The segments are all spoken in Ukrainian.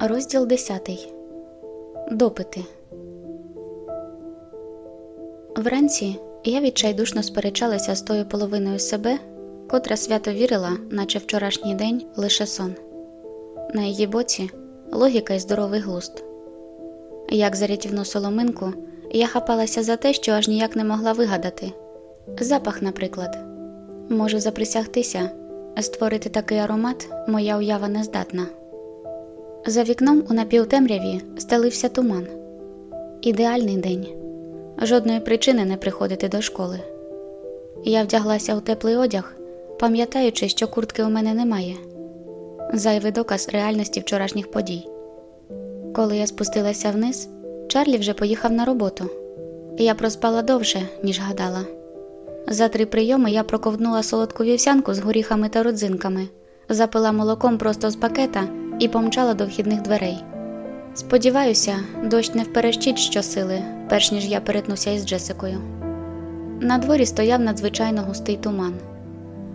Розділ 10. Допити. Вранці я відчайдушно сперечалася з тою половиною себе, котра свято вірила, наче вчорашній день лише сон. На її боці логіка і здоровий глузд. Як за рятівну соломинку, я хапалася за те, що аж ніяк не могла вигадати. Запах, наприклад. Можу заприсягтися, створити такий аромат моя уява не здатна. За вікном у напівтемряві стелився туман. Ідеальний день. Жодної причини не приходити до школи. Я вдяглася у теплий одяг, пам'ятаючи, що куртки у мене немає. Зайвий доказ реальності вчорашніх подій. Коли я спустилася вниз, Чарлі вже поїхав на роботу. Я проспала довше, ніж гадала. За три прийоми я проковтнула солодку вівсянку з горіхами та родзинками, запила молоком просто з пакета і помчала до вхідних дверей. Сподіваюся, дощ не вперещить щосили, перш ніж я перетнуся із Джесикою. На дворі стояв надзвичайно густий туман.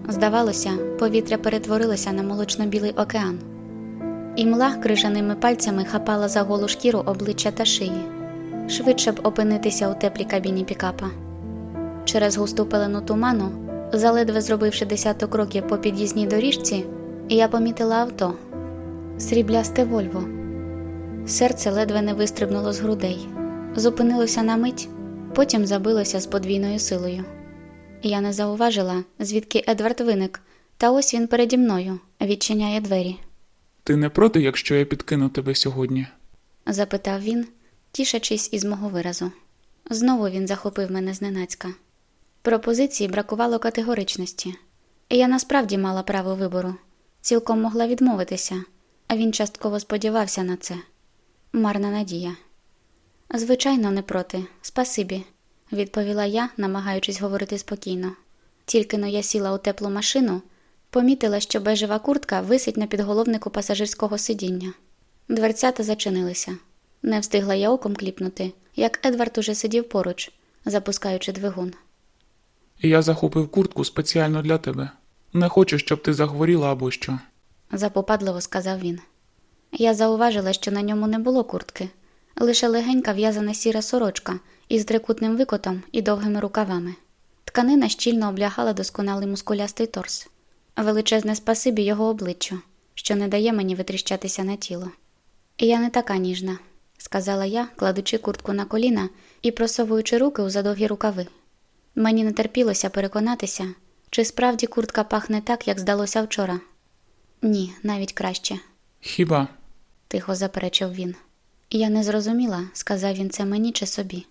Здавалося, повітря перетворилося на молочно-білий океан, і мла крижаними пальцями хапала за голу шкіру обличчя та шиї, швидше б опинитися у теплій кабіні пікапа. Через густу пелену туману, заледве зробивши десяток кроків по під'їзній доріжці, я помітила авто сріблясте Вольво. Серце ледве не вистрибнуло з грудей, зупинилося на мить, потім забилося з подвійною силою. Я не зауважила, звідки Едвард виник, та ось він переді мною відчиняє двері. Ти не проти, якщо я підкину тебе сьогодні? запитав він, тішачись із мого виразу. Знову він захопив мене зненацька. Пропозиції бракувало категоричності. Я насправді мала право вибору, цілком могла відмовитися, а він частково сподівався на це. Марна надія. Звичайно, не проти, спасибі, відповіла я, намагаючись говорити спокійно. Тільки но я сіла у теплу машину, помітила, що бежева куртка висить на підголовнику пасажирського сидіння. Дверцята зачинилися. Не встигла я оком кліпнути, як Едвард уже сидів поруч, запускаючи двигун. Я захопив куртку спеціально для тебе. Не хочу, щоб ти захворіла або що. Запопадливо сказав він. Я зауважила, що на ньому не було куртки, лише легенька в'язана сіра сорочка із трикутним викотом і довгими рукавами. Тканина щільно облягала досконалий мускулястий торс, величезне спасибі його обличчю, що не дає мені витріщатися на тіло. Я не така ніжна, сказала я, кладучи куртку на коліна і просовуючи руки у задовгі рукави. Мені не терпілося переконатися, чи справді куртка пахне так, як здалося вчора. Ні, навіть краще, Хіба? тихо заперечив він. Я не зрозуміла, сказав він це мені чи собі.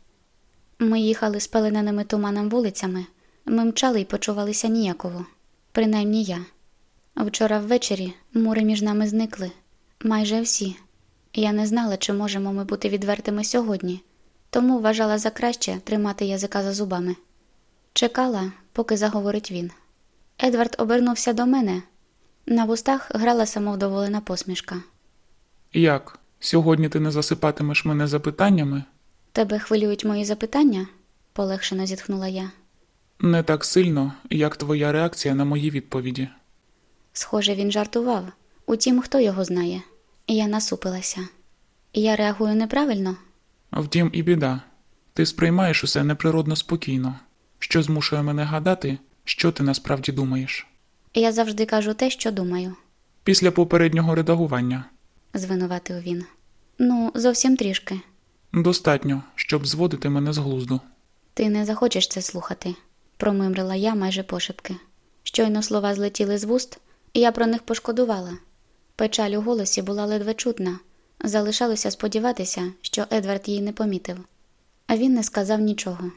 Ми їхали з пелененими туманом вулицями, ми мчали і почувалися ніяково, принаймні я. Вчора ввечері мури між нами зникли, майже всі. Я не знала, чи можемо ми бути відвертими сьогодні, тому вважала за краще тримати язика за зубами. Чекала, поки заговорить він. Едвард обернувся до мене. На вустах грала самовдоволена посмішка. Як? Сьогодні ти не засипатимеш мене запитаннями? Тебе хвилюють мої запитання? полегшено зітхнула я. Не так сильно, як твоя реакція на мої відповіді. Схоже, він жартував. Утім, хто його знає. Я насупилася. Я реагую неправильно? Втім, і біда. Ти сприймаєш усе неприродно спокійно, що змушує мене гадати, що ти насправді думаєш. Я завжди кажу те, що думаю, Після попереднього редагування звинуватив він. Ну, зовсім трішки. достатньо, щоб зводити мене з глузду. Ти не захочеш це слухати, промимрила я майже пошепки. Щойно слова злетіли з вуст, і я про них пошкодувала. Печаль у голосі була ледве чутна. Залишалося сподіватися, що Едвард її не помітив. А він не сказав нічого.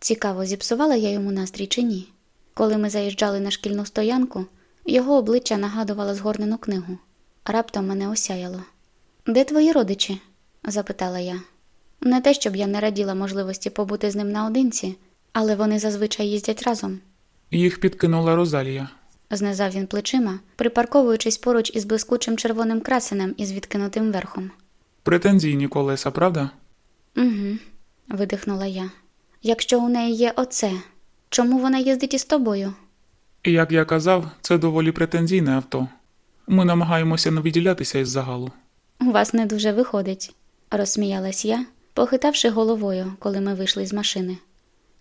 Цікаво, зіпсувала я йому настрій чи ні. Коли ми заїжджали на шкільну стоянку, його обличчя нагадувало згорнену книгу. Раптом мене осяяло. Де твої родичі? запитала я. Не те, щоб я не раділа можливості побути з ним наодинці, але вони зазвичай їздять разом. Їх підкинула Розалія. Знизав він плечима, припарковуючись поруч із блискучим червоним красенем із відкинутим верхом. Претензійні колеса, правда? Угу, видихнула я. Якщо у неї є оце, чому вона їздить із тобою? Як я казав, це доволі претензійне авто. Ми намагаємося не виділятися із загалу. У вас не дуже виходить, розсміялась я, похитавши головою, коли ми вийшли з машини.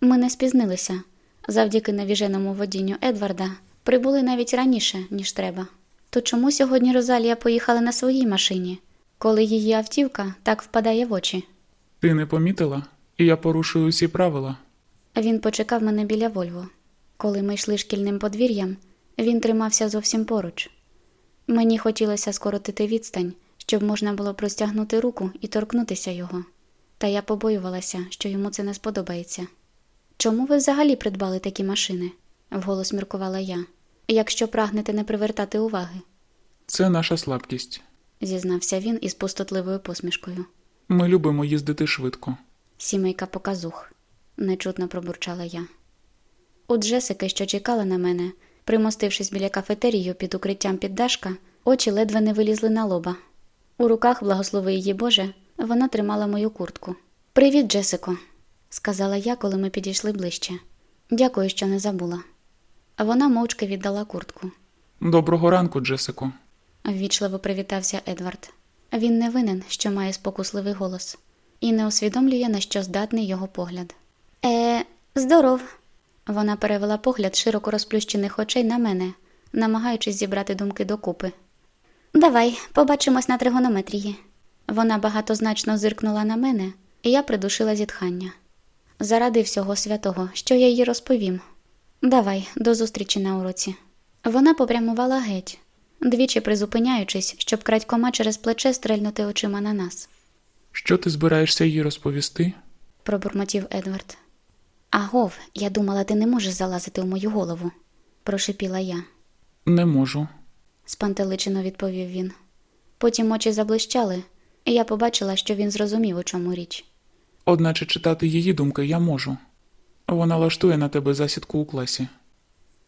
Ми не спізнилися. Завдяки навіженому водінню Едварда прибули навіть раніше, ніж треба. То чому сьогодні Розалія поїхала на своїй машині, коли її автівка так впадає в очі? Ти не помітила? І я порушую усі правила. Він почекав мене біля Вольво. Коли ми йшли шкільним подвір'ям, він тримався зовсім поруч. Мені хотілося скоротити відстань, щоб можна було простягнути руку і торкнутися його, та я побоювалася, що йому це не сподобається. Чому ви взагалі придбали такі машини? вголос міркувала я, якщо прагнете не привертати уваги, Це наша слабкість. зізнався він із пустотливою посмішкою. Ми любимо їздити швидко. Сімейка показух, нечутно пробурчала я. У Джесики, що чекала на мене, примостившись біля кафетерію під укриттям піддашка, очі ледве не вилізли на лоба. У руках, благослови її Боже, вона тримала мою куртку. Привіт, Джесико, сказала я, коли ми підійшли ближче. Дякую, що не забула. А вона мовчки віддала куртку. Доброго ранку, Джесико. Ввічливо привітався Едвард. Він не винен, що має спокусливий голос, і не усвідомлює, на що здатний його погляд. Е, здоров. Вона перевела погляд широко розплющених очей на мене, намагаючись зібрати думки докупи. Давай, побачимось на тригонометрії. Вона багатозначно зиркнула на мене, і я придушила зітхання. Заради всього святого, що я їй розповім. Давай, до зустрічі на уроці. Вона попрямувала геть, двічі призупиняючись, щоб крадькома через плече стрельнути очима на нас, Що ти збираєшся їй розповісти? пробурмотів Едвард. Агов, я думала, ти не можеш залазити у мою голову, прошипіла я. Не можу. спантеличено відповів він. Потім очі заблищали, і я побачила, що він зрозумів, у чому річ. Одначе читати її думки я можу. Вона лаштує на тебе засідку у класі.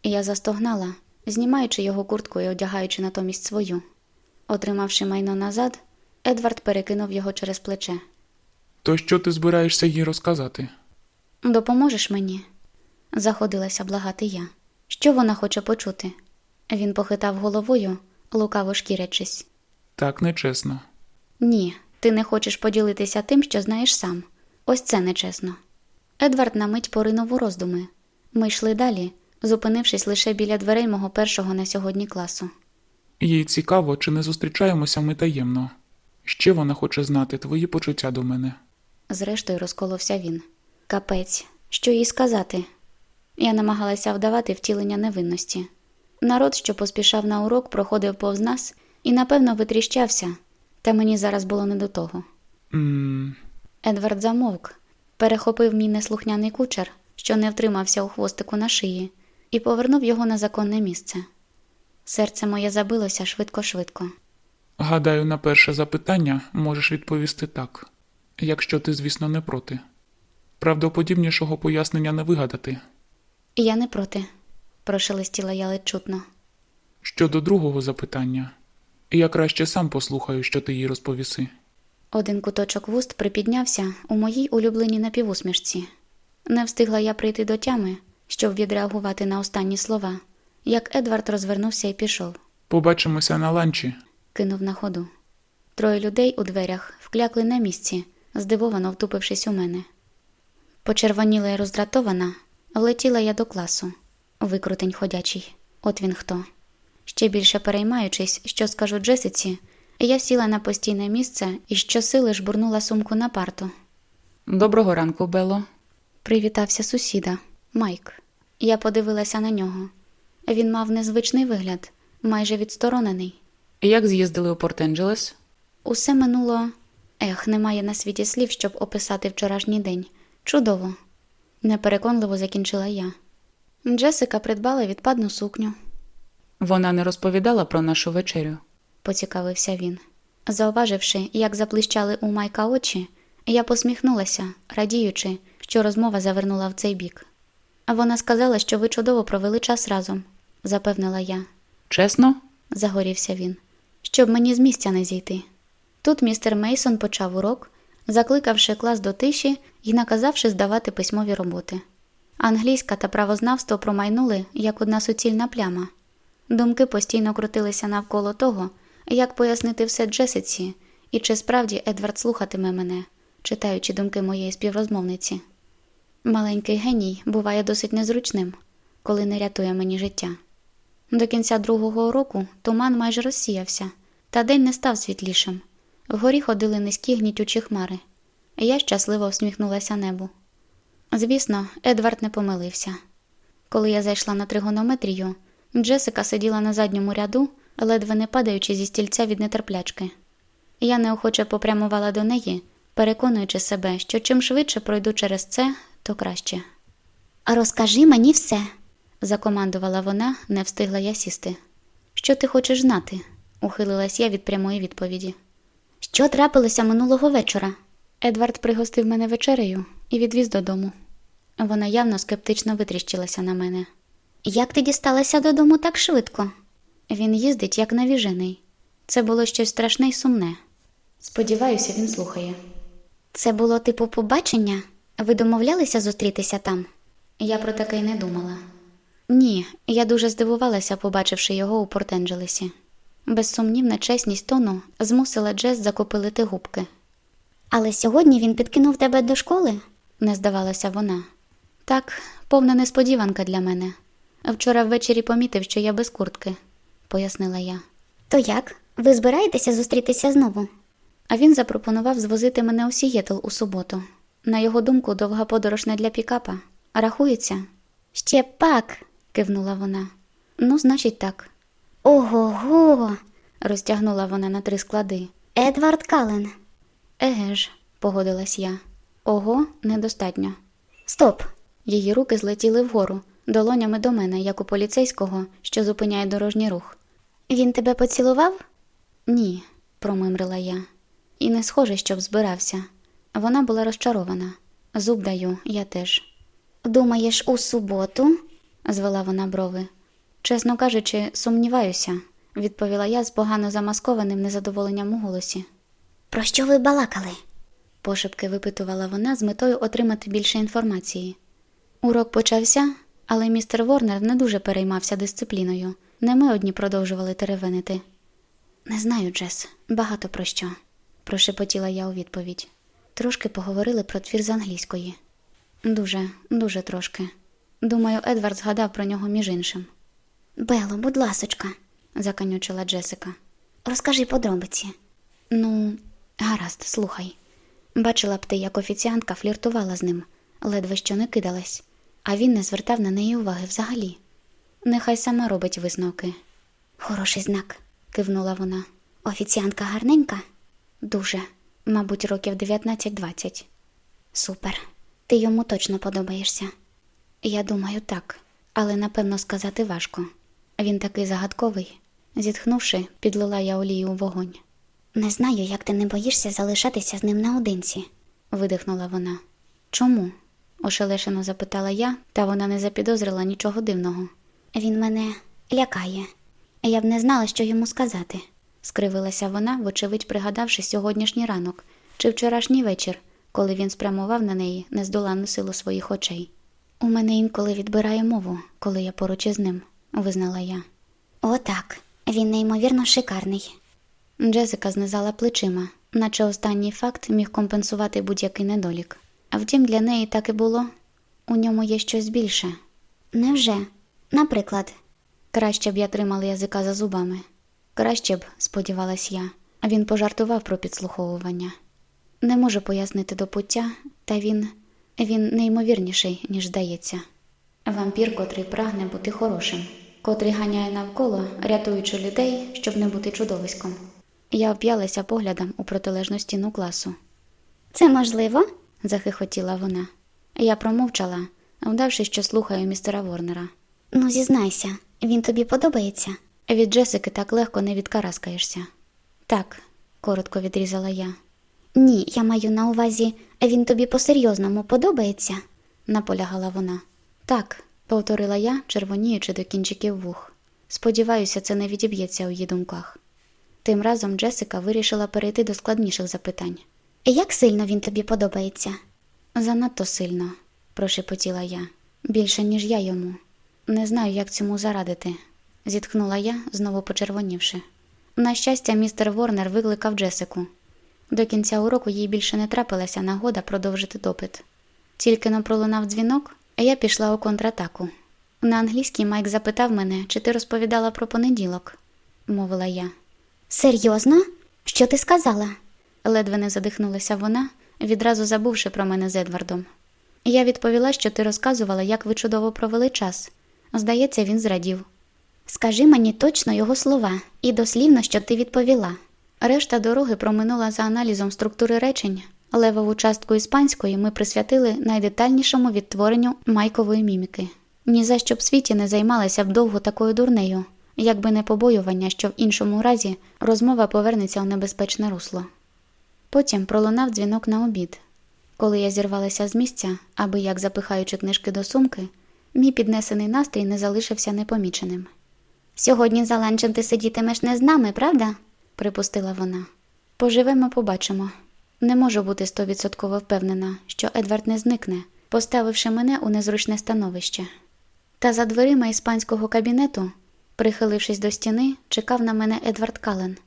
Я застогнала, знімаючи його куртку і одягаючи натомість свою. Отримавши майно назад, Едвард перекинув його через плече. То що ти збираєшся їй розказати? Допоможеш мені? заходилася благати я. Що вона хоче почути? Він похитав головою, лукаво шкірячись. Так нечесно. Ні, ти не хочеш поділитися тим, що знаєш сам. Ось це нечесно. Едвард на мить поринув у роздуми. Ми йшли далі, зупинившись лише біля дверей мого першого на сьогодні класу. Їй цікаво, чи не зустрічаємося ми таємно. Ще вона хоче знати твої почуття до мене. Зрештою розколовся він. Капець, що їй сказати? Я намагалася вдавати втілення невинності. Народ, що поспішав на урок, проходив повз нас і, напевно, витріщався, та мені зараз було не до того. Ммм, Едвард замовк, перехопив мій неслухняний кучер, що не втримався у хвостику на шиї, і повернув його на законне місце. Серце моє забилося швидко-швидко. гадаю, на перше запитання можеш відповісти так, якщо ти, звісно, не проти. Правдоподібнішого пояснення не вигадати. Я не проти, прошелестіла я ледь чутно. Щодо другого запитання, я краще сам послухаю, що ти їй розповіси. Один куточок вуст припіднявся у моїй улюбленій напівусмішці. Не встигла я прийти до тями, щоб відреагувати на останні слова, як Едвард розвернувся і пішов, Побачимося на ланчі. кинув на ходу. Троє людей у дверях вклякли на місці, здивовано втупившись у мене. Почервоніла і роздратована, влетіла я до класу. Викрутень ходячий. От він хто. Ще більше переймаючись, що скажу Джесиці, я сіла на постійне місце і щосили жбурнула сумку на парту. Доброго ранку, Бело. Привітався сусіда, Майк. Я подивилася на нього. Він мав незвичний вигляд, майже відсторонений. Як з'їздили у Порт-Енджелес? Усе минуло. Ех, немає на світі слів, щоб описати вчорашній день. Чудово. Непереконливо закінчила я. Джесика придбала відпадну сукню, Вона не розповідала про нашу вечерю. поцікавився він. Зауваживши, як заплищали у Майка очі, я посміхнулася, радіючи, що розмова завернула в цей бік. Вона сказала, що ви чудово провели час разом, запевнила я. Чесно? загорівся він, щоб мені з місця не зійти. Тут містер Мейсон почав урок, закликавши клас до тиші і наказавши здавати письмові роботи. Англійська та правознавство промайнули як одна суцільна пляма. Думки постійно крутилися навколо того, як пояснити все Джесиці і чи справді Едвард слухатиме мене, читаючи думки моєї співрозмовниці. Маленький геній буває досить незручним, коли не рятує мені життя. До кінця другого року туман майже розсіявся, та день не став світлішим. Вгорі ходили низькі гнітючі хмари. Я щасливо всміхнулася небу. Звісно, Едвард не помилився. Коли я зайшла на тригонометрію, Джесика сиділа на задньому ряду, ледве не падаючи зі стільця від нетерплячки. Я неохоче попрямувала до неї, переконуючи себе, що чим швидше пройду через це, то краще. Розкажи мені все, закомандувала вона, не встигла я сісти. Що ти хочеш знати? ухилилась я від прямої відповіді. Що трапилося минулого вечора? Едвард пригостив мене вечерею і відвіз додому. Вона явно скептично витріщилася на мене. Як ти дісталася додому так швидко? Він їздить як навіжений. Це було щось страшне й сумне. Сподіваюся, він слухає. Це було типу побачення? Ви домовлялися зустрітися там? Я про таке й не думала. Ні, я дуже здивувалася, побачивши його у Порт-Енджелесі. Безсумнівна чесність тону змусила Джес закопилити губки. Але сьогодні він підкинув тебе до школи? не здавалася вона. Так, повна несподіванка для мене. Вчора ввечері помітив, що я без куртки, пояснила я. То як? Ви збираєтеся зустрітися знову? А він запропонував звозити мене у Сієтл у суботу. На його думку, довга подорож не для пікапа. Рахується? Ще пак, кивнула вона. Ну, значить, так. Ого го. розтягнула вона на три склади. Едвард Кален. Еге ж, погодилась я. Ого, недостатньо. Стоп. Її руки злетіли вгору, долонями до мене, як у поліцейського, що зупиняє дорожній рух. Він тебе поцілував? Ні, промимрила я. І не схоже, щоб збирався. Вона була розчарована. Зуб даю, я теж. Думаєш, у суботу? звела вона брови. Чесно кажучи, сумніваюся, відповіла я з погано замаскованим незадоволенням у голосі. Про що ви балакали? пошепки випитувала вона з метою отримати більше інформації. Урок почався, але містер Ворнер не дуже переймався дисципліною. Не ми одні продовжували теревенити. Не знаю, Джес, багато про що, прошепотіла я у відповідь. Трошки поговорили про твір з англійської. Дуже, дуже трошки. Думаю, Едвард згадав про нього між іншим. Бело, будь ласочка, заканючила Джесика. Розкажи подробиці. Ну, гаразд, слухай. Бачила б ти, як офіціантка фліртувала з ним, ледве що не кидалась, а він не звертав на неї уваги взагалі. Нехай сама робить висновки. Хороший знак, кивнула вона. Офіціантка гарненька? Дуже, мабуть, років 19-20. Супер. Ти йому точно подобаєшся. Я думаю, так, але напевно сказати важко. Він такий загадковий. Зітхнувши, підлила я олію у вогонь. Не знаю, як ти не боїшся залишатися з ним наодинці, видихнула вона. Чому? ошелешено запитала я, та вона не запідозрила нічого дивного. Він мене лякає. Я б не знала, що йому сказати, скривилася вона, вочевидь пригадавши сьогоднішній ранок чи вчорашній вечір, коли він спрямував на неї нездоланну силу своїх очей. У мене інколи відбирає мову, коли я поруч із ним, визнала я. Отак, він неймовірно шикарний. Джесика знизала плечима, наче останній факт міг компенсувати будь-який недолік. А втім, для неї так і було. У ньому є щось більше. Невже? Наприклад, краще б я тримала язика за зубами. Краще б, сподівалась я, він пожартував про підслуховування. Не можу пояснити до пуття, та він він неймовірніший, ніж здається. Вампір, котрий прагне бути хорошим, котрий ганяє навколо, рятуючи людей, щоб не бути чудовиськом. Я вп'ялася поглядом у протилежну стіну класу. Це можливо? захихотіла вона. Я промовчала, вдавши, що слухаю містера Ворнера. Ну, зізнайся, він тобі подобається? Від Джесики так легко не відкараскаєшся. Так, коротко відрізала я. Ні, я маю на увазі, він тобі по-серйозному подобається, наполягала вона. Так, повторила я, червоніючи до кінчиків вух. Сподіваюся, це не відіб'ється у її думках. Тим разом Джесика вирішила перейти до складніших запитань. Як сильно він тобі подобається? Занадто сильно, прошепотіла я. Більше, ніж я йому. Не знаю, як цьому зарадити, зітхнула я, знову почервонівши. На щастя, містер Ворнер викликав Джесику. До кінця уроку їй більше не трапилася нагода продовжити допит. Тільки но пролунав дзвінок, я пішла у контратаку. На англійській Майк запитав мене, чи ти розповідала про понеділок, мовила я. Серйозно? Що ти сказала? Ледве не задихнулася вона, відразу забувши про мене з Едвардом. Я відповіла, що ти розказувала, як ви чудово провели час. Здається, він зрадів. Скажи мені точно його слова і дослівно, що ти відповіла. Решта дороги проминула за аналізом структури речень. Левову частку іспанської ми присвятили найдетальнішому відтворенню майкової міміки. Ні за що б світі не займалася б довго такою дурнею, якби не побоювання, що в іншому разі розмова повернеться у небезпечне русло. Потім пролунав дзвінок на обід. Коли я зірвалася з місця, аби як запихаючи книжки до сумки, мій піднесений настрій не залишився непоміченим. Сьогодні за ланчем ти сидітимеш не з нами, правда? припустила вона. Поживемо, побачимо. Не можу бути стовідсотково впевнена, що Едвард не зникне, поставивши мене у незручне становище. Та за дверима іспанського кабінету, прихилившись до стіни, чекав на мене Едвард Кален,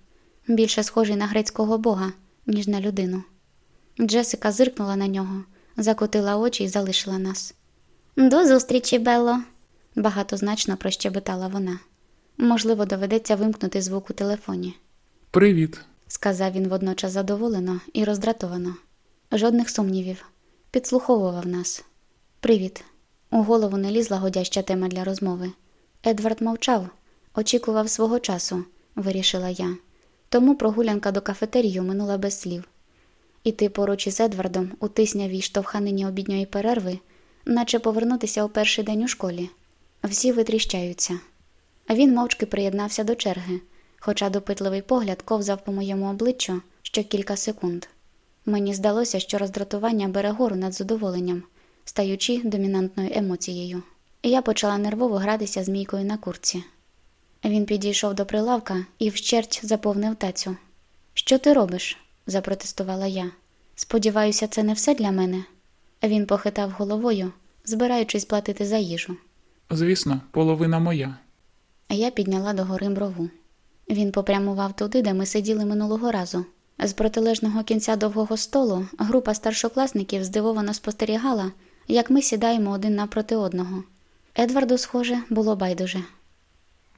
більше схожий на грецького бога, ніж на людину. Джесика зиркнула на нього, закотила очі і залишила нас. До зустрічі, Белло. Багатозначно прощебетала вона. Можливо, доведеться вимкнути звук у телефоні, Привіт. Сказав він водночас задоволено і роздратовано. Жодних сумнівів. Підслуховував нас. Привіт. У голову не лізла годяща тема для розмови. Едвард мовчав, очікував свого часу, вирішила я. Тому прогулянка до кафетерію минула без слів. Іти поруч із Едвардом у тиснявій штовханині обідньої перерви, наче повернутися у перший день у школі. Всі витріщаються. Він мовчки приєднався до черги, хоча допитливий погляд ковзав по моєму обличчю ще кілька секунд. Мені здалося, що роздратування бере гору над задоволенням, стаючи домінантною емоцією. Я почала нервово гратися з мійкою на курці. Він підійшов до прилавка і вщерть заповнив тацю. Що ти робиш? запротестувала я. Сподіваюся, це не все для мене. Він похитав головою, збираючись платити за їжу. Звісно, половина моя. Я підняла догори брову. Він попрямував туди, де ми сиділи минулого разу. З протилежного кінця довгого столу група старшокласників здивовано спостерігала, як ми сідаємо один напроти одного. Едварду, схоже, було байдуже,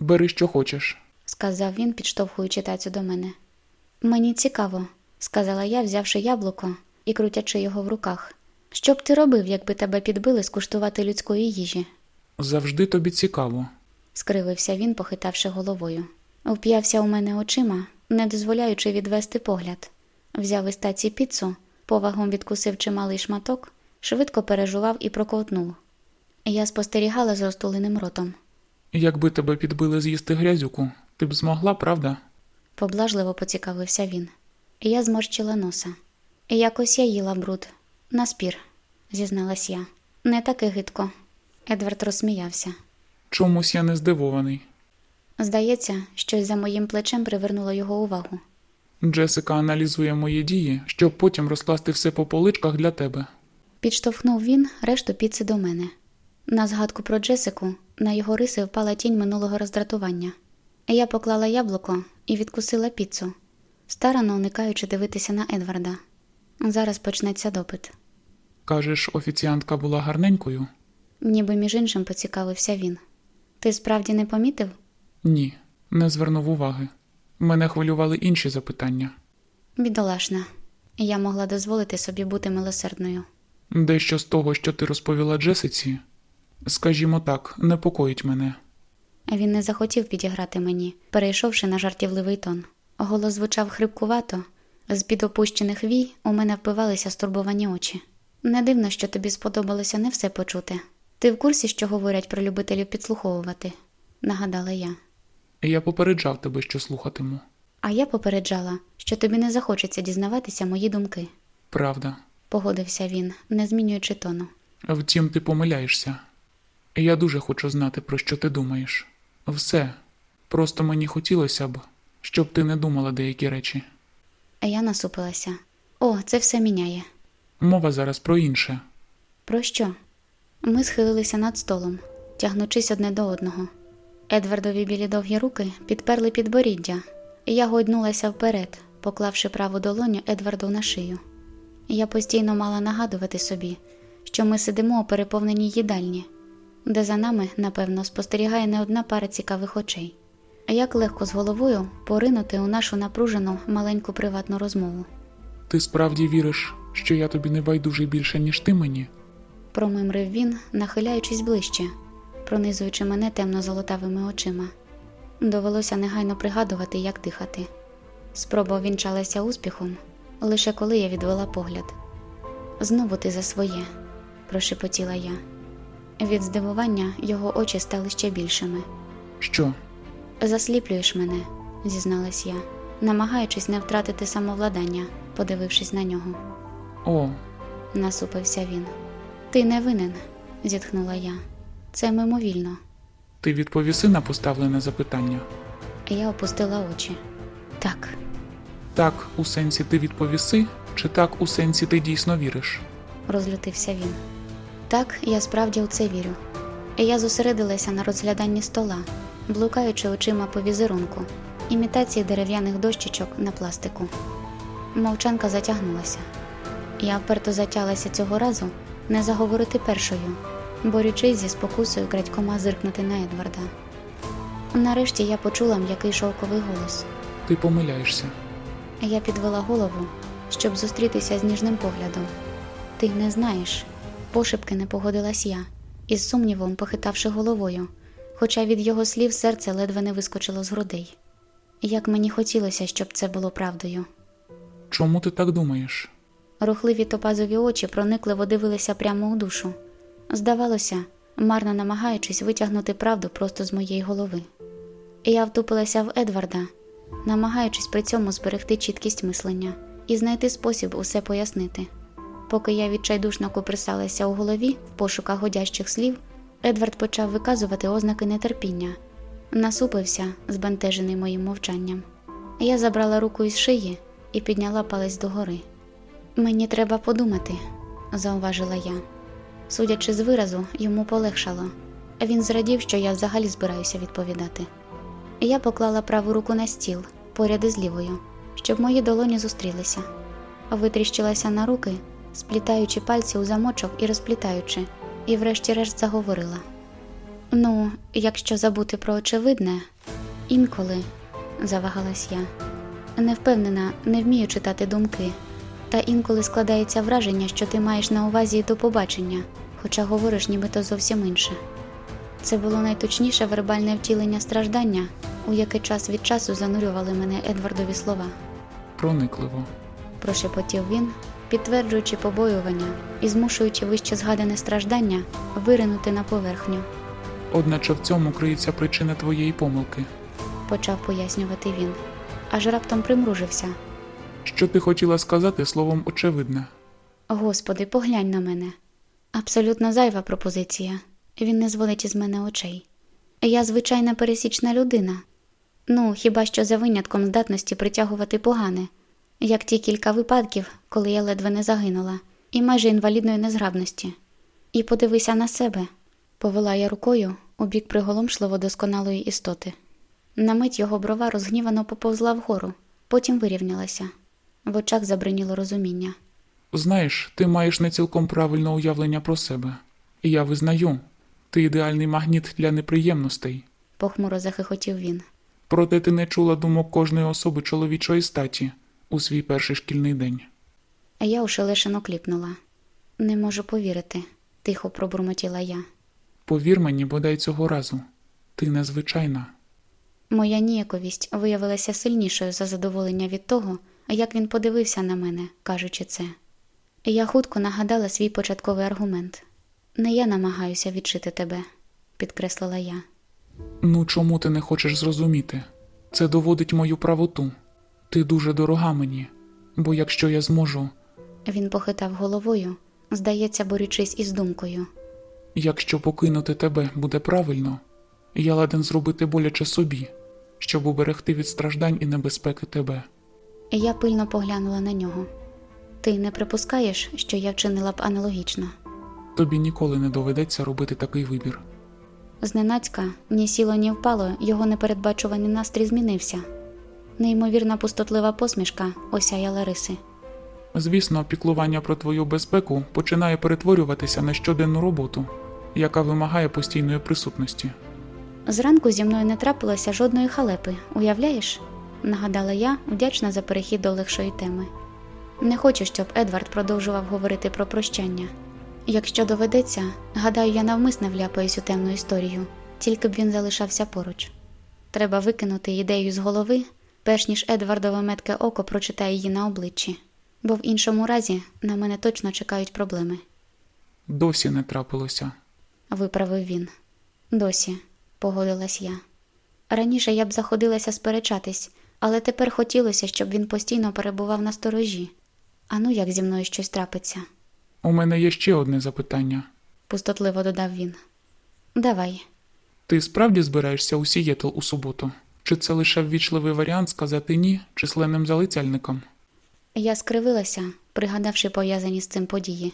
Бери, що хочеш. сказав він, підштовхуючи тацю до мене. Мені цікаво, сказала я, взявши яблуко і крутячи його в руках. Що б ти робив, якби тебе підбили скуштувати людської їжі? Завжди тобі цікаво. скривився він, похитавши головою. Вп'явся у мене очима, не дозволяючи відвести погляд. Взяв із таці піцу, повагом відкусив чималий шматок, швидко пережував і проковтнув. Я спостерігала з розтуленим ротом. Якби тебе підбили з'їсти грязюку, ти б змогла, правда? Поблажливо поцікавився він. Я зморщила носа. Якось я їла бруд. На спір, зізналась я. Не таки гидко. Едвард розсміявся. Чомусь я не здивований. Здається, щось за моїм плечем привернуло його увагу. Джесика аналізує мої дії, щоб потім розкласти все по поличках для тебе. Підштовхнув він решту піци до мене. На згадку про Джесику на його риси впала тінь минулого роздратування. Я поклала яблуко і відкусила піцу, старано уникаючи дивитися на Едварда. Зараз почнеться допит. Кажеш, офіціантка була гарненькою? Ніби між іншим поцікавився він. Ти справді не помітив? Ні, не звернув уваги. Мене хвилювали інші запитання. Бідолашна. Я могла дозволити собі бути милосердною. Дещо з того, що ти розповіла Джесиці, скажімо так, непокоїть мене. Він не захотів підіграти мені, перейшовши на жартівливий тон. Голос звучав хрипкувато, з під опущених вій у мене впивалися стурбовані очі. Не дивно, що тобі сподобалося не все почути. Ти в курсі, що говорять про любителів підслуховувати, нагадала я. Я попереджав тебе, що слухатиму. А я попереджала, що тобі не захочеться дізнаватися мої думки, Правда. погодився він, не змінюючи тону. Втім, ти помиляєшся. Я дуже хочу знати, про що ти думаєш. Все. Просто мені хотілося б, щоб ти не думала деякі речі. Я насупилася. О, це все міняє. Мова зараз про інше. Про що? Ми схилилися над столом, тягнучись одне до одного. Едвардові білі довгі руки підперли підборіддя, і я гойднулася вперед, поклавши праву долоню Едварду на шию. Я постійно мала нагадувати собі, що ми сидимо у переповненій їдальні, де за нами, напевно, спостерігає не одна пара цікавих очей. Як легко з головою поринути у нашу напружену маленьку приватну розмову. Ти справді віриш, що я тобі не байдужий більше, ніж ти мені? Промимрив він, нахиляючись ближче, пронизуючи мене темно-золотавими очима. Довелося негайно пригадувати, як дихати. Спроба увінчалася успіхом, лише коли я відвела погляд. Знову ти за своє, прошепотіла я. Від здивування його очі стали ще більшими. Що? Засліплюєш мене, зізналась я, намагаючись не втратити самовладання, подивившись на нього. О, Насупився він. Ти не винен, зітхнула я. Це мимовільно. ти відповіси на поставлене запитання. Я опустила очі. Так, Так, у сенсі ти відповіси, чи так у сенсі ти дійсно віриш? розлютився він. Так, я справді у це вірю. Я зосередилася на розгляданні стола, блукаючи очима по візерунку, імітації дерев'яних дощечок на пластику. Мовчанка затягнулася. Я вперто затялася цього разу не заговорити першою, борючись зі спокусою крадькома зиркнути на Едварда. Нарешті я почула м'який шовковий голос. Ти помиляєшся. Я підвела голову, щоб зустрітися з ніжним поглядом. Ти не знаєш, пошепки не погодилась я, із сумнівом похитавши головою, хоча від його слів серце ледве не вискочило з грудей. Як мені хотілося, щоб це було правдою. Чому ти так думаєш? Рухливі топазові очі проникливо дивилися прямо у душу. Здавалося, марно намагаючись витягнути правду просто з моєї голови. Я втупилася в Едварда, намагаючись при цьому зберегти чіткість мислення і знайти спосіб усе пояснити. Поки я відчайдушно куприсалася у голові в пошуках годящих слів, Едвард почав виказувати ознаки нетерпіння, насупився, збентежений моїм мовчанням. Я забрала руку із шиї і підняла палець догори. Мені треба подумати, зауважила я. Судячи з виразу, йому полегшало. Він зрадів, що я взагалі збираюся відповідати. Я поклала праву руку на стіл, поряд із лівою, щоб мої долоні зустрілися. Витріщилася на руки, сплітаючи пальці у замочок і розплітаючи, і врешті-решт заговорила. Ну, якщо забути про очевидне, інколи, завагалась я, не впевнена, не вмію читати думки. Та інколи складається враження, що ти маєш на увазі до побачення, хоча говориш нібито зовсім інше. Це було найточніше вербальне втілення страждання, у яке час від часу занурювали мене Едвардові слова. Проникливо. Прошепотів він, підтверджуючи побоювання і змушуючи вище згадане страждання виринути на поверхню, Одначе в цьому криється причина твоєї помилки. почав пояснювати він, аж раптом примружився. Що ти хотіла сказати словом очевидне? Господи, поглянь на мене. Абсолютно зайва пропозиція. Він не зводить із мене очей. Я звичайна пересічна людина. Ну, хіба що за винятком здатності притягувати погане, як ті кілька випадків, коли я ледве не загинула, і майже інвалідної незграбності. І подивися на себе, повела я рукою у бік приголомшливо досконалої істоти. На мить його брова розгнівано поповзла вгору, потім вирівнялася. В очах забриніло розуміння. Знаєш, ти маєш не цілком правильне уявлення про себе. І я визнаю, ти ідеальний магніт для неприємностей. похмуро захихотів він. Проте ти не чула думок кожної особи чоловічої статі у свій перший шкільний день. А я ошелешено кліпнула. Не можу повірити, тихо пробурмотіла я. Повір мені, бодай цього разу. Ти незвичайна. Моя ніяковість виявилася сильнішою за задоволення від того, як він подивився на мене, кажучи це. Я хутко нагадала свій початковий аргумент. Не я намагаюся відчити тебе, підкреслила я. Ну чому ти не хочеш зрозуміти? Це доводить мою правоту. Ти дуже дорога мені, бо якщо я зможу, Він похитав головою, здається, борючись із думкою. якщо покинути тебе буде правильно, я ладен зробити боляче собі, щоб уберегти від страждань і небезпеки тебе. Я пильно поглянула на нього. Ти не припускаєш, що я вчинила б аналогічно? Тобі ніколи не доведеться робити такий вибір. Зненацька, ні сіло, ні впало, його непередбачуваний настрій змінився. Неймовірна пустотлива посмішка осяяла риси. Звісно, піклування про твою безпеку починає перетворюватися на щоденну роботу, яка вимагає постійної присутності. Зранку зі мною не трапилося жодної халепи, уявляєш? нагадала я, вдячна за перехід до легшої теми. Не хочу, щоб Едвард продовжував говорити про прощання. Якщо доведеться, гадаю, я навмисне вляпаюсь у темну історію, тільки б він залишався поруч. Треба викинути ідею з голови, перш ніж Едвардове метке око прочитає її на обличчі, бо в іншому разі на мене точно чекають проблеми, Досі не трапилося. виправив він. Досі, погодилась я. Раніше я б заходилася сперечатись, але тепер хотілося, щоб він постійно перебував на сторожі. А ну як зі мною щось трапиться, У мене є ще одне запитання. пустотливо додав він. Давай, Ти справді збираєшся у Сієтл у суботу? Чи це лише ввічливий варіант сказати ні численним залицяльникам? я скривилася, пригадавши пов'язані з цим події.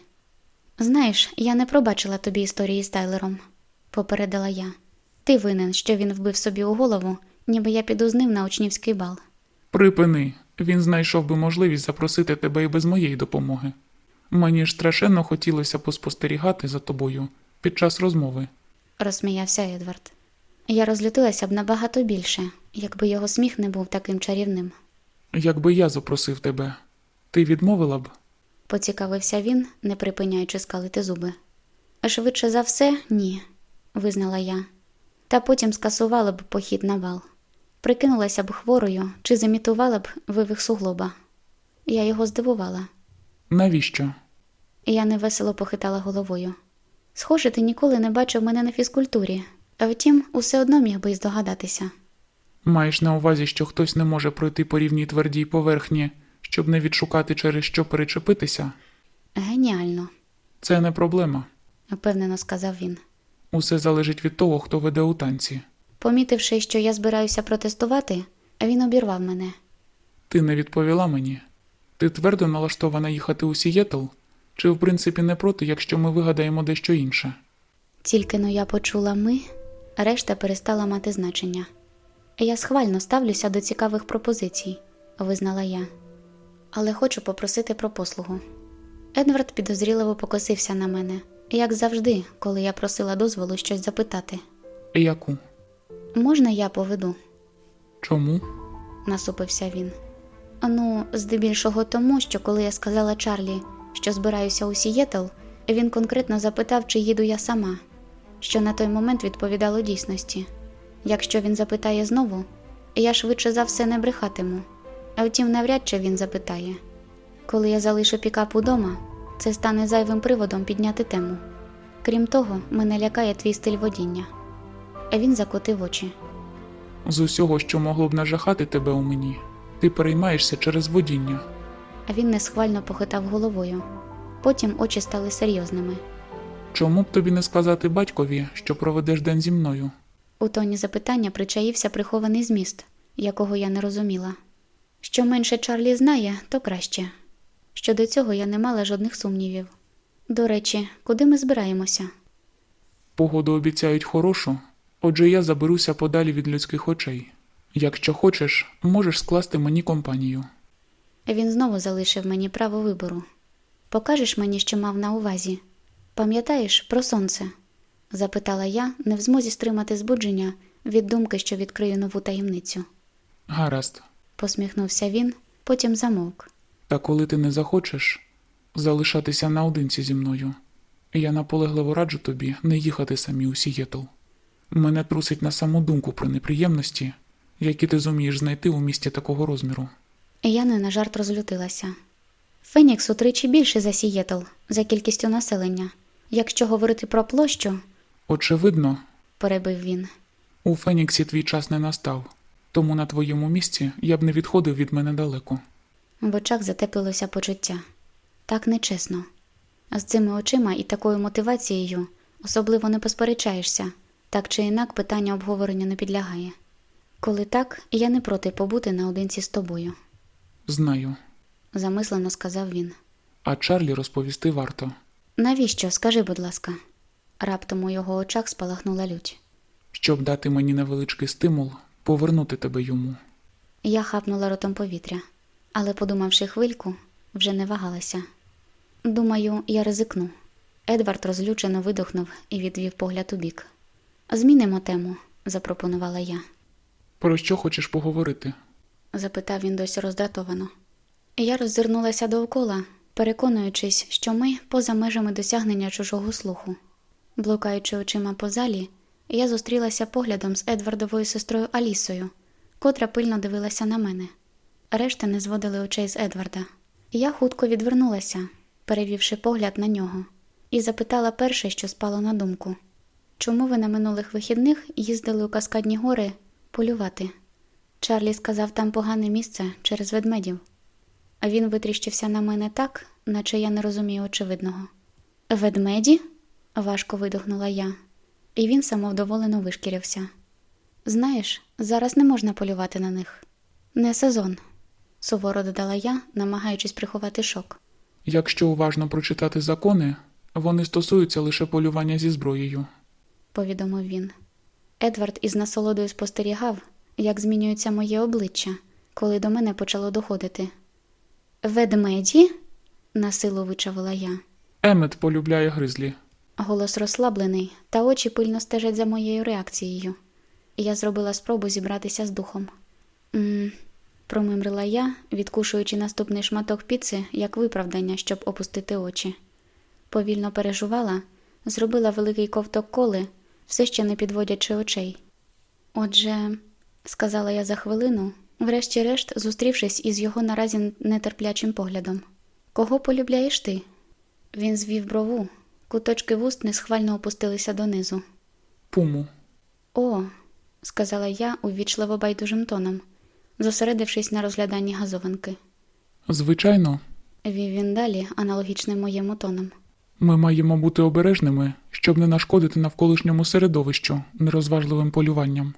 Знаєш, я не пробачила тобі історії з Тайлером, попередила я. Ти винен, що він вбив собі у голову, ніби я піду з ним на учнівський бал. Припини, він знайшов би можливість запросити тебе і без моєї допомоги. Мені ж страшенно хотілося поспостерігати за тобою під час розмови. розсміявся Едвард. Я розлютилася б набагато більше, якби його сміх не був таким чарівним. Якби я запросив тебе, ти відмовила б? Поцікавився він, не припиняючи скалити зуби. Швидше за все, ні, визнала я. Та потім скасувала б похід на бал. Прикинулася б хворою чи замітувала б вивих суглоба. Я його здивувала. Навіщо? Я невесело похитала головою. Схоже, ти ніколи не бачив мене на фізкультурі, а втім, усе одно міг би й здогадатися. Маєш на увазі, що хтось не може пройти по рівній твердій поверхні, щоб не відшукати через що перечепитися? Геніально, Це не проблема. впевнено сказав він. Усе залежить від того, хто веде у танці. Помітивши, що я збираюся протестувати, він обірвав мене. Ти не відповіла мені. Ти твердо налаштована їхати у Сієтл? Чи в принципі не проти, якщо ми вигадаємо дещо інше? Тільки но я почула ми, решта перестала мати значення. Я схвально ставлюся до цікавих пропозицій, визнала я, але хочу попросити про послугу. Едвард підозріливо покосився на мене, як завжди, коли я просила дозволу щось запитати. Яку? Можна я поведу? Чому? насупився він. Ну, здебільшого тому, що коли я сказала Чарлі, що збираюся у Сієтл, він конкретно запитав, чи їду я сама, що на той момент відповідало дійсності. Якщо він запитає знову, я швидше за все не брехатиму. А втім, навряд чи він запитає. Коли я залишу пікап удома, це стане зайвим приводом підняти тему. Крім того, мене лякає твій стиль водіння. А він закотив очі. З усього, що могло б нажахати тебе у мені, ти переймаєшся через водіння. А він несхвально похитав головою. Потім очі стали серйозними. Чому б тобі не сказати батькові, що проведеш день зі мною? У тоні запитання причаївся прихований зміст, якого я не розуміла. Що менше Чарлі знає, то краще. Щодо цього я не мала жодних сумнівів. До речі, куди ми збираємося? Погоду обіцяють хорошу, отже я заберуся подалі від людських очей. Якщо хочеш, можеш скласти мені компанію. Він знову залишив мені право вибору. Покажеш мені, що мав на увазі? Пам'ятаєш про сонце? запитала я, не в змозі стримати збудження від думки, що відкрию нову таємницю. Гаразд. Посміхнувся він, потім замовк. Та коли ти не захочеш залишатися наодинці зі мною, я наполегливо раджу тобі не їхати самі у Сієтл. Мене трусить на саму думку про неприємності, які ти зумієш знайти у місті такого розміру. Я не на жарт розлютилася. Фенікс утричі більше за Сієтл, за кількістю населення. Якщо говорити про площу, Очевидно, перебив він. у Феніксі твій час не настав, тому на твоєму місці я б не відходив від мене далеко. В очах затеплилося почуття. Так нечесно. З цими очима і такою мотивацією особливо не посперечаєшся, так чи інак питання обговорення не підлягає. Коли так, я не проти побути наодинці з тобою, Знаю. замислено сказав він. А Чарлі розповісти варто. Навіщо? Скажи, будь ласка. Раптом у його очах спалахнула лють. щоб дати мені невеличкий стимул повернути тебе йому. Я хапнула ротом повітря, але, подумавши хвильку, вже не вагалася. Думаю, я ризикну. Едвард розлючено видохнув і відвів погляд у бік. Змінимо тему, запропонувала я. Про що хочеш поговорити? запитав він досі роздратовано. Я роззирнулася довкола, переконуючись, що ми поза межами досягнення чужого слуху. Блукаючи очима по залі, я зустрілася поглядом з Едвардовою сестрою Алісою, котра пильно дивилася на мене. Решта не зводили очей з Едварда. Я хутко відвернулася, перевівши погляд на нього, і запитала перше, що спало на думку: чому ви на минулих вихідних їздили у Каскадні гори полювати? Чарлі сказав там погане місце через ведмедів. А він витріщився на мене так, наче я не розумію очевидного. Ведмеді? важко видохнула я, і він самовдоволено вишкірився. Знаєш, зараз не можна полювати на них. Не сезон, суворо додала я, намагаючись приховати шок. Якщо уважно прочитати закони, вони стосуються лише полювання зі зброєю. Повідомив він. Едвард із насолодою спостерігав, як змінюється моє обличчя, коли до мене почало доходити. Ведмеді? насилу вичавила я. Емет полюбляє гризлі. Голос розслаблений, та очі пильно стежать за моєю реакцією. Я зробила спробу зібратися з духом. промимрила я, відкушуючи наступний шматок піци як виправдання, щоб опустити очі. Повільно пережувала, зробила великий ковток коли, все ще не підводячи очей. Отже, сказала я за хвилину, врешті-решт зустрівшись із його наразі нетерплячим поглядом. Кого полюбляєш ти? Він звів брову, куточки вуст несхвально опустилися донизу. Пуму. О, сказала я увічливо байдужим тоном, зосередившись на розгляданні газованки. Звичайно, Вів він далі, аналогічним моєму тоном. Ми маємо бути обережними, щоб не нашкодити навколишньому середовищу нерозважливим полюванням.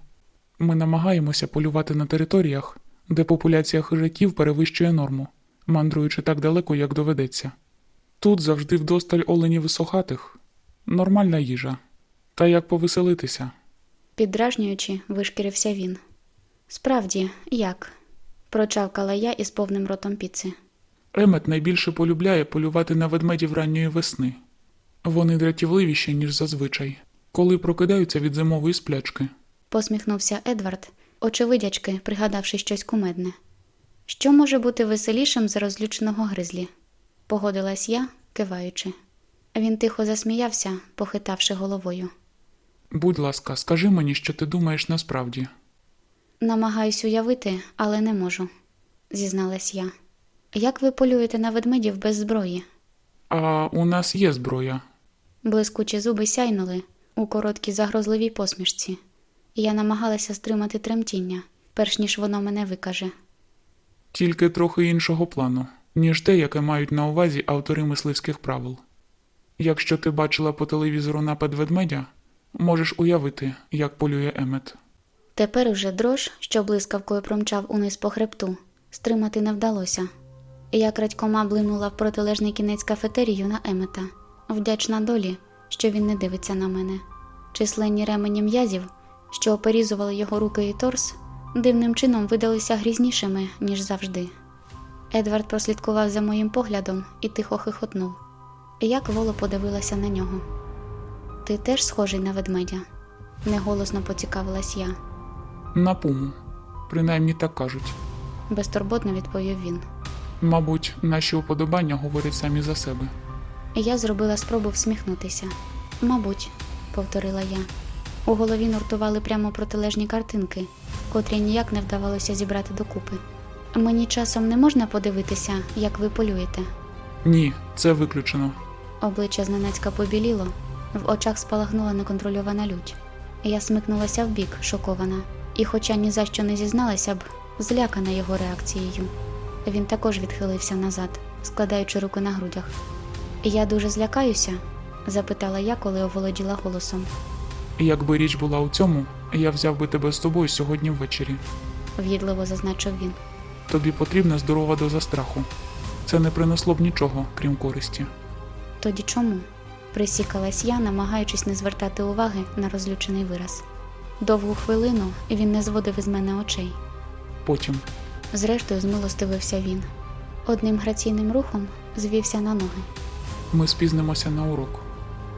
Ми намагаємося полювати на територіях, де популяція хижаків перевищує норму, мандруючи так далеко, як доведеться. Тут завжди вдосталь оленів висохатих, нормальна їжа. Та як повеселитися? Піддражнюючи, вишкірився він. Справді, як? прочавкала я із повним ротом піци. Емет найбільше полюбляє полювати на ведмедів ранньої весни. Вони дратівливіші, ніж зазвичай, коли прокидаються від зимової сплячки. Посміхнувся Едвард, очевидячки, пригадавши щось кумедне. Що може бути веселішим за розлюченого гризлі? Погодилась я, киваючи. Він тихо засміявся, похитавши головою. Будь ласка, скажи мені, що ти думаєш насправді. Намагаюсь уявити, але не можу, зізналась я. Як ви полюєте на ведмедів без зброї? А у нас є зброя. Блискучі зуби сяйнули у короткій загрозливій посмішці, я намагалася стримати тремтіння, перш ніж воно мене викаже. Тільки трохи іншого плану, ніж те, яке мають на увазі автори мисливських правил. Якщо ти бачила по телевізору напад ведмедя, можеш уявити, як полює Емет. Тепер уже дрож, що блискавкою промчав униз по хребту, стримати не вдалося. Я крадькома блимнула в протилежний кінець кафетерію на Емета, вдячна долі, що він не дивиться на мене. Численні ремені м'язів, що оперізували його руки і торс, дивним чином видалися грізнішими, ніж завжди. Едвард прослідкував за моїм поглядом і тихо хихотнув. Я кволо подивилася на нього. Ти теж схожий на ведмедя? неголосно поцікавилась я. На пуму. Принаймні так кажуть. безтурботно відповів він. Мабуть, наші уподобання говорять самі за себе. Я зробила спробу всміхнутися. Мабуть, повторила я. У голові нуртували прямо протилежні картинки, котрі ніяк не вдавалося зібрати докупи. Мені часом не можна подивитися, як ви полюєте. Ні, це виключено. Обличчя зненацька побіліло, в очах спалахнула неконтрольована лють. Я смикнулася вбік, шокована, і, хоча ні за що не зізналася б, злякана його реакцією. Він також відхилився назад, складаючи руки на грудях. Я дуже злякаюся? запитала я, коли оволоділа голосом. Якби річ була у цьому, я взяв би тебе з собою сьогодні ввечері. В'їдливо зазначив він. Тобі потрібна здорова доза страху. Це не принесло б нічого, крім користі. Тоді чому? присікалась я, намагаючись не звертати уваги на розлючений вираз. Довгу хвилину він не зводив із мене очей. Потім Зрештою, змилостивився він. Одним граційним рухом звівся на ноги. Ми спізнимося на урок.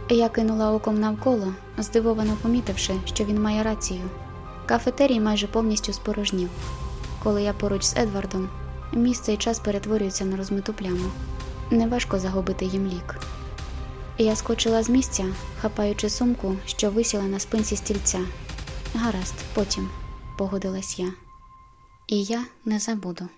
Я кинула оком навколо, здивовано помітивши, що він має рацію. Кафетерій майже повністю спорожнів. Коли я поруч з Едвардом, місце і час перетворюються на розмиту пляму. Неважко загубити їм лік. Я скочила з місця, хапаючи сумку, що висіла на спинці стільця. Гаразд, потім, погодилась я. І я не забуду.